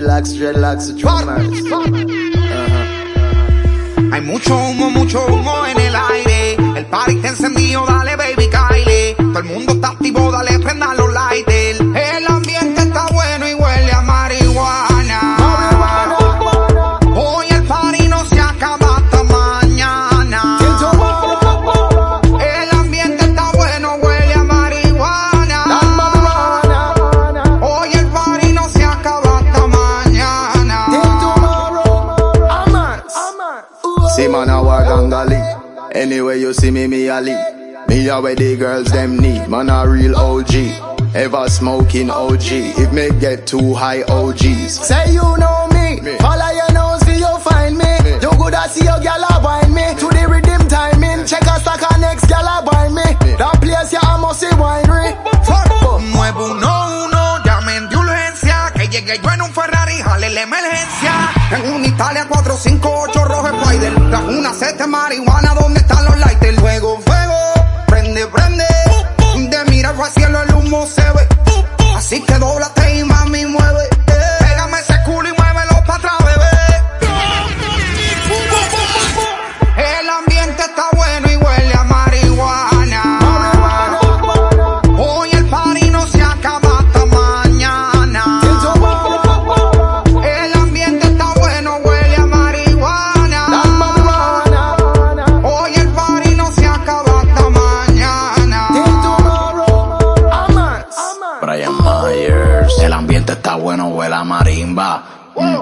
dreadlocks, dreadlocks, drummers. Hay mucho humo, mucho humo en el aire. El party está encendido, dale baby Kylie. Todo el mundo está activo, dale prenda los lighters. See man, I walk on gully. Anyway you see me, me a lead. Me a where the girls them need. Man a real OG. Ever smoking OG. If me get too high OGs. Say you know me, follow your nose, see you find me. You good at see your gal a wine me. To the rhythm timing, check a stack a next gal a wine me. That place ya must see winery. Fuck. 911, un Ferrari, jale la emergencia. En un Italia 458 rojo Spider, tras una sete marihuana, ¿dónde están los lighters? Brian Myers. El ambiente está bueno, huele a marimba. Mm.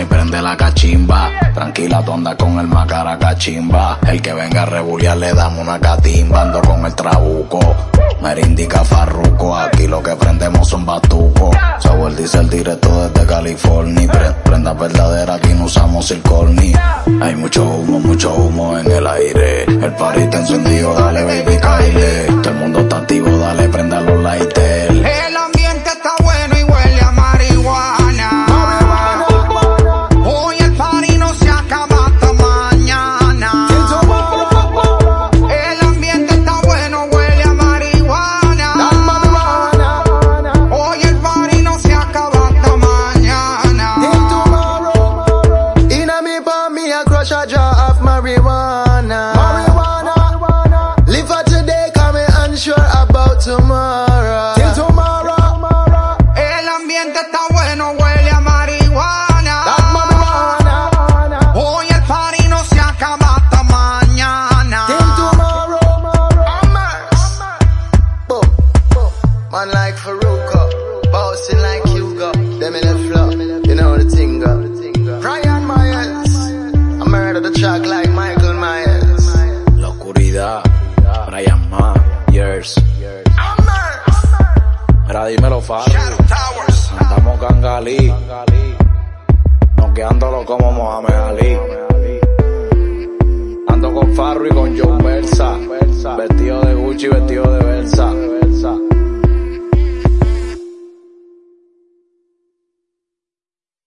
Y prende la cachimba. Tranquila, tonda con el macara cachimba. El que venga a rebuliar le damos una catimba. Ando con el trabuco. Merindica farruco. Aquí lo que prendemos son batucos. Sour dice el directo desde California. Pre- Prenda verdadera, aquí no usamos circorni. Hay mucho humo, mucho humo en el aire. El party está encendido, dale baby Man like Faruko, bouncing like Hugo. Them in the flow, you know the thing go. Brian Myers, I murder the track like Michael Myers. La oscuridad, Brian Myers. Mira, dímelo, Towers. Andamos gangalí. Noqueándolo como Mohamed Ali. Ando con Farro y con John Versa. Vestido de Gucci, vestido de Versa.